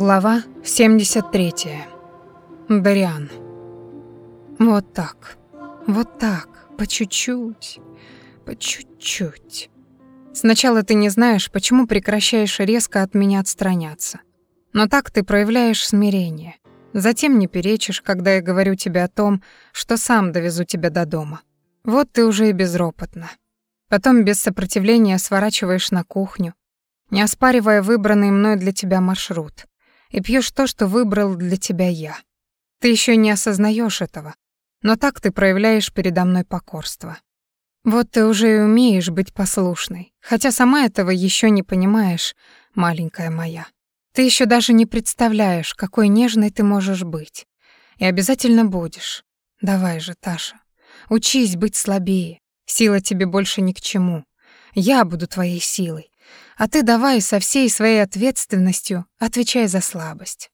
Глава 73. Дариан. Вот так. Вот так. По чуть-чуть. По чуть-чуть. Сначала ты не знаешь, почему прекращаешь резко от меня отстраняться. Но так ты проявляешь смирение. Затем не перечишь, когда я говорю тебе о том, что сам довезу тебя до дома. Вот ты уже и безропотно. Потом без сопротивления сворачиваешь на кухню, не оспаривая выбранный мной для тебя маршрут и пьешь то, что выбрал для тебя я. Ты еще не осознаешь этого, но так ты проявляешь передо мной покорство. Вот ты уже и умеешь быть послушной, хотя сама этого еще не понимаешь, маленькая моя. Ты еще даже не представляешь, какой нежной ты можешь быть. И обязательно будешь. Давай же, Таша, учись быть слабее. Сила тебе больше ни к чему. Я буду твоей силой. А ты давай со всей своей ответственностью отвечай за слабость.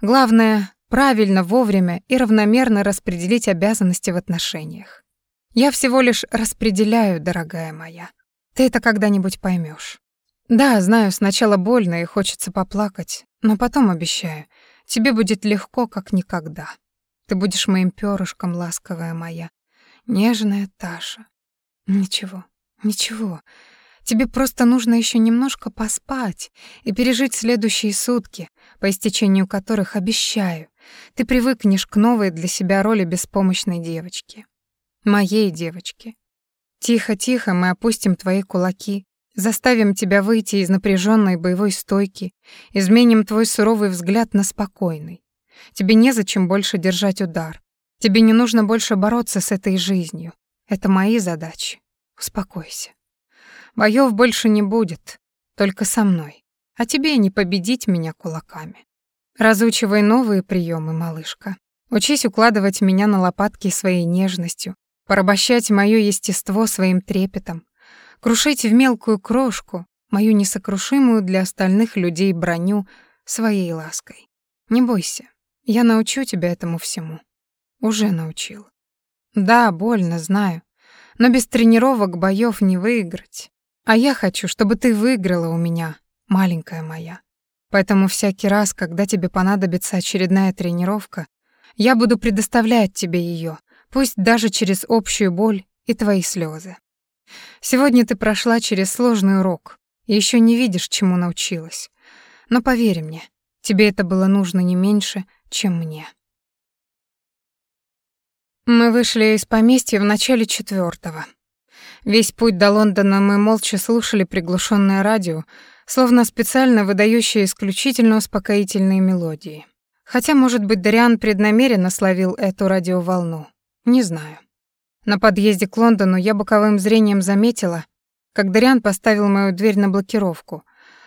Главное — правильно, вовремя и равномерно распределить обязанности в отношениях. Я всего лишь распределяю, дорогая моя. Ты это когда-нибудь поймешь. Да, знаю, сначала больно и хочется поплакать, но потом обещаю, тебе будет легко, как никогда. Ты будешь моим пёрышком, ласковая моя, нежная Таша. Ничего, ничего, Тебе просто нужно еще немножко поспать и пережить следующие сутки, по истечению которых, обещаю, ты привыкнешь к новой для себя роли беспомощной девочки. Моей девочки. Тихо-тихо мы опустим твои кулаки, заставим тебя выйти из напряженной боевой стойки, изменим твой суровый взгляд на спокойный. Тебе незачем больше держать удар. Тебе не нужно больше бороться с этой жизнью. Это мои задачи. Успокойся. Боёв больше не будет, только со мной. А тебе не победить меня кулаками. Разучивай новые приемы, малышка. Учись укладывать меня на лопатки своей нежностью, порабощать моё естество своим трепетом, крушить в мелкую крошку мою несокрушимую для остальных людей броню своей лаской. Не бойся, я научу тебя этому всему. Уже научил. Да, больно, знаю, но без тренировок боёв не выиграть. А я хочу, чтобы ты выиграла у меня, маленькая моя. Поэтому всякий раз, когда тебе понадобится очередная тренировка, я буду предоставлять тебе ее, пусть даже через общую боль и твои слезы. Сегодня ты прошла через сложный урок и еще не видишь, чему научилась. Но поверь мне, тебе это было нужно не меньше, чем мне. Мы вышли из поместья в начале четвертого. Весь путь до Лондона мы молча слушали приглушенное радио, словно специально выдающее исключительно успокоительные мелодии. Хотя, может быть, Дариан преднамеренно словил эту радиоволну. Не знаю. На подъезде к Лондону я боковым зрением заметила, как Дариан поставил мою дверь на блокировку,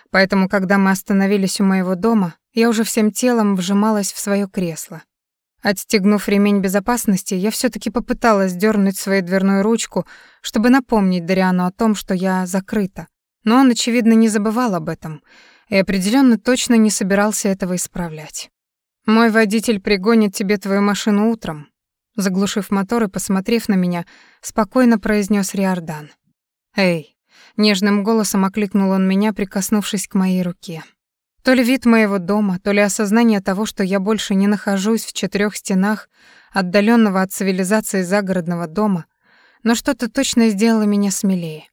поэтому, когда мы остановились у моего дома, я уже всем телом вжималась в свое кресло. Отстегнув ремень безопасности, я все таки попыталась дернуть свою дверную ручку, чтобы напомнить Дариану о том, что я закрыта. Но он, очевидно, не забывал об этом и определенно точно не собирался этого исправлять. «Мой водитель пригонит тебе твою машину утром», заглушив мотор и посмотрев на меня, спокойно произнес Риордан. «Эй!» — нежным голосом окликнул он меня, прикоснувшись к моей руке. То ли вид моего дома, то ли осознание того, что я больше не нахожусь в четырех стенах отдаленного от цивилизации загородного дома, но что-то точно сделало меня смелее.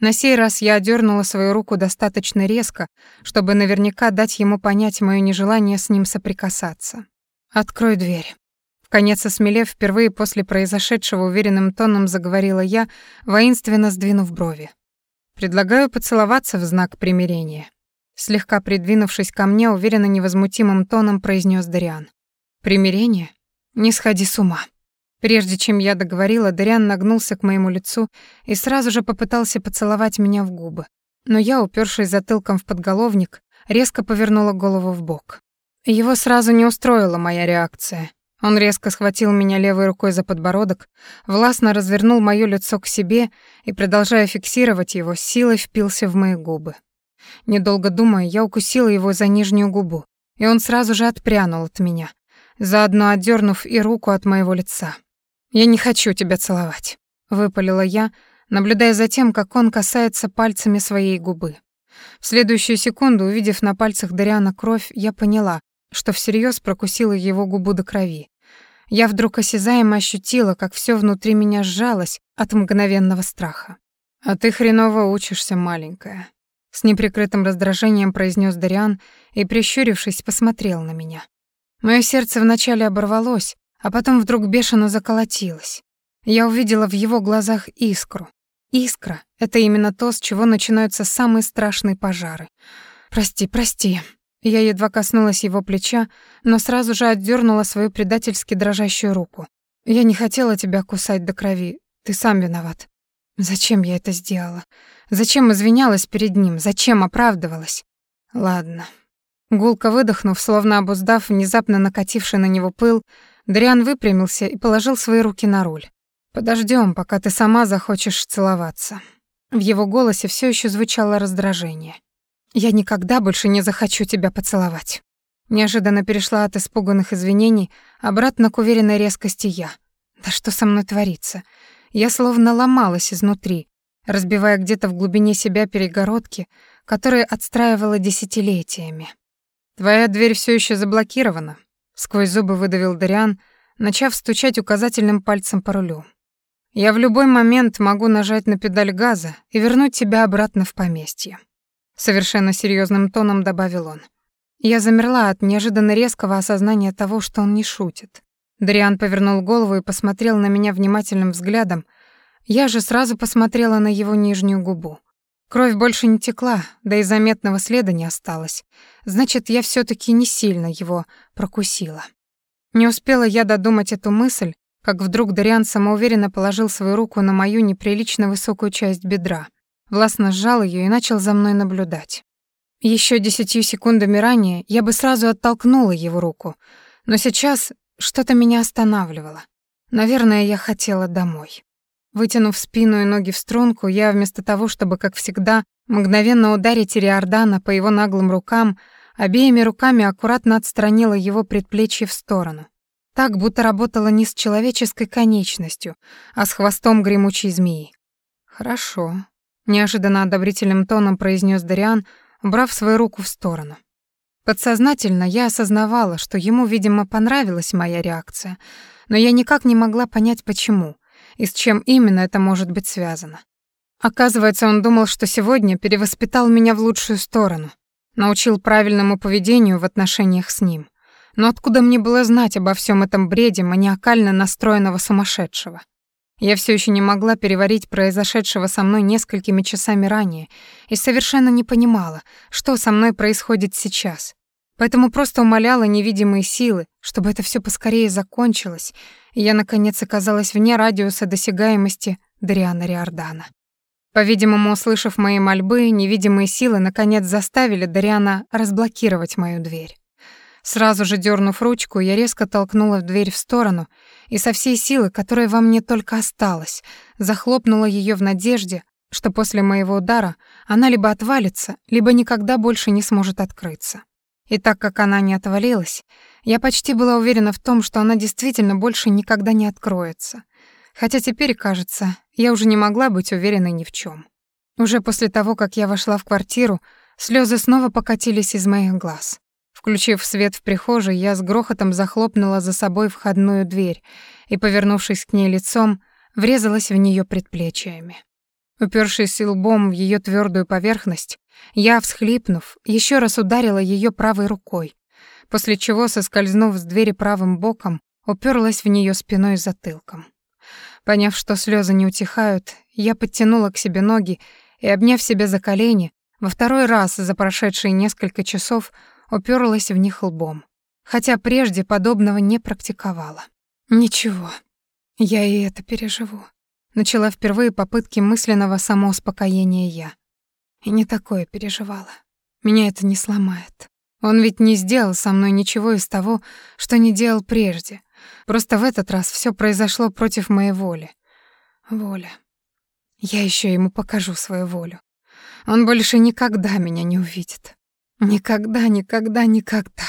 На сей раз я одернула свою руку достаточно резко, чтобы наверняка дать ему понять моё нежелание с ним соприкасаться. «Открой дверь». В конец осмелев, впервые после произошедшего уверенным тоном заговорила я, воинственно сдвинув брови. «Предлагаю поцеловаться в знак примирения». Слегка придвинувшись ко мне, уверенно невозмутимым тоном произнес Дариан. «Примирение? Не сходи с ума». Прежде чем я договорила, Дариан нагнулся к моему лицу и сразу же попытался поцеловать меня в губы. Но я, упершись затылком в подголовник, резко повернула голову в бок. Его сразу не устроила моя реакция. Он резко схватил меня левой рукой за подбородок, властно развернул моё лицо к себе и, продолжая фиксировать его, силой впился в мои губы. Недолго думая, я укусила его за нижнюю губу, и он сразу же отпрянул от меня, заодно отдернув и руку от моего лица. «Я не хочу тебя целовать», — выпалила я, наблюдая за тем, как он касается пальцами своей губы. В следующую секунду, увидев на пальцах Дариана кровь, я поняла, что всерьез прокусила его губу до крови. Я вдруг осязаемо ощутила, как все внутри меня сжалось от мгновенного страха. «А ты хреново учишься, маленькая», — с неприкрытым раздражением произнес Дариан и, прищурившись, посмотрел на меня. Мое сердце вначале оборвалось, а потом вдруг бешено заколотилось. Я увидела в его глазах искру. Искра — это именно то, с чего начинаются самые страшные пожары. «Прости, прости». Я едва коснулась его плеча, но сразу же отдернула свою предательски дрожащую руку. «Я не хотела тебя кусать до крови. Ты сам виноват». Зачем я это сделала? Зачем извинялась перед ним? Зачем оправдывалась? Ладно. Гулко выдохнув, словно обуздав внезапно накативший на него пыл, Дриан выпрямился и положил свои руки на руль. Подождем, пока ты сама захочешь целоваться. В его голосе все еще звучало раздражение. Я никогда больше не захочу тебя поцеловать. Неожиданно перешла от испуганных извинений обратно к уверенной резкости я. Да что со мной творится? Я словно ломалась изнутри, разбивая где-то в глубине себя перегородки, которые отстраивала десятилетиями. Твоя дверь все еще заблокирована, сквозь зубы выдавил Дариан, начав стучать указательным пальцем по рулю. Я в любой момент могу нажать на педаль газа и вернуть тебя обратно в поместье. Совершенно серьезным тоном добавил он. Я замерла от неожиданно резкого осознания того, что он не шутит. Дариан повернул голову и посмотрел на меня внимательным взглядом. Я же сразу посмотрела на его нижнюю губу. Кровь больше не текла, да и заметного следа не осталось. Значит, я все таки не сильно его прокусила. Не успела я додумать эту мысль, как вдруг Дариан самоуверенно положил свою руку на мою неприлично высокую часть бедра, властно сжал ее и начал за мной наблюдать. Еще десятью секундами ранее я бы сразу оттолкнула его руку, но сейчас что-то меня останавливало. Наверное, я хотела домой. Вытянув спину и ноги в струнку, я вместо того, чтобы, как всегда, мгновенно ударить Ириордана по его наглым рукам, обеими руками аккуратно отстранила его предплечье в сторону. Так, будто работала не с человеческой конечностью, а с хвостом гремучей змеи. «Хорошо», — неожиданно одобрительным тоном произнес Дариан, убрав свою руку в сторону. Подсознательно я осознавала, что ему, видимо, понравилась моя реакция, но я никак не могла понять, почему и с чем именно это может быть связано. Оказывается, он думал, что сегодня перевоспитал меня в лучшую сторону, научил правильному поведению в отношениях с ним. Но откуда мне было знать обо всем этом бреде маниакально настроенного сумасшедшего? Я все еще не могла переварить произошедшего со мной несколькими часами ранее и совершенно не понимала, что со мной происходит сейчас. Поэтому просто умоляла невидимые силы, чтобы это все поскорее закончилось, и я, наконец, оказалась вне радиуса досягаемости Дариана Риордана. По-видимому, услышав мои мольбы, невидимые силы наконец заставили Дариана разблокировать мою дверь. Сразу же дернув ручку, я резко толкнула дверь в сторону и со всей силы, которая во мне только осталась, захлопнула ее в надежде, что после моего удара она либо отвалится, либо никогда больше не сможет открыться. И так как она не отвалилась, я почти была уверена в том, что она действительно больше никогда не откроется. Хотя теперь, кажется, я уже не могла быть уверенной ни в чем. Уже после того, как я вошла в квартиру, слезы снова покатились из моих глаз. Включив свет в прихожей, я с грохотом захлопнула за собой входную дверь и, повернувшись к ней лицом, врезалась в нее предплечьями. Упершись лбом в ее твердую поверхность, я, всхлипнув, еще раз ударила ее правой рукой, после чего, соскользнув с двери правым боком, уперлась в нее спиной и затылком. Поняв, что слезы не утихают, я подтянула к себе ноги и, обняв себя за колени, во второй раз за прошедшие несколько часов уперлась в них лбом, хотя прежде подобного не практиковала. Ничего, я и это переживу. Начала впервые попытки мысленного самоуспокоения я. И не такое переживала. Меня это не сломает. Он ведь не сделал со мной ничего из того, что не делал прежде. Просто в этот раз все произошло против моей воли. Воля. Я еще ему покажу свою волю. Он больше никогда меня не увидит. Никогда, никогда, никогда.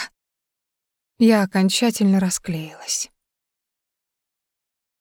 Я окончательно расклеилась.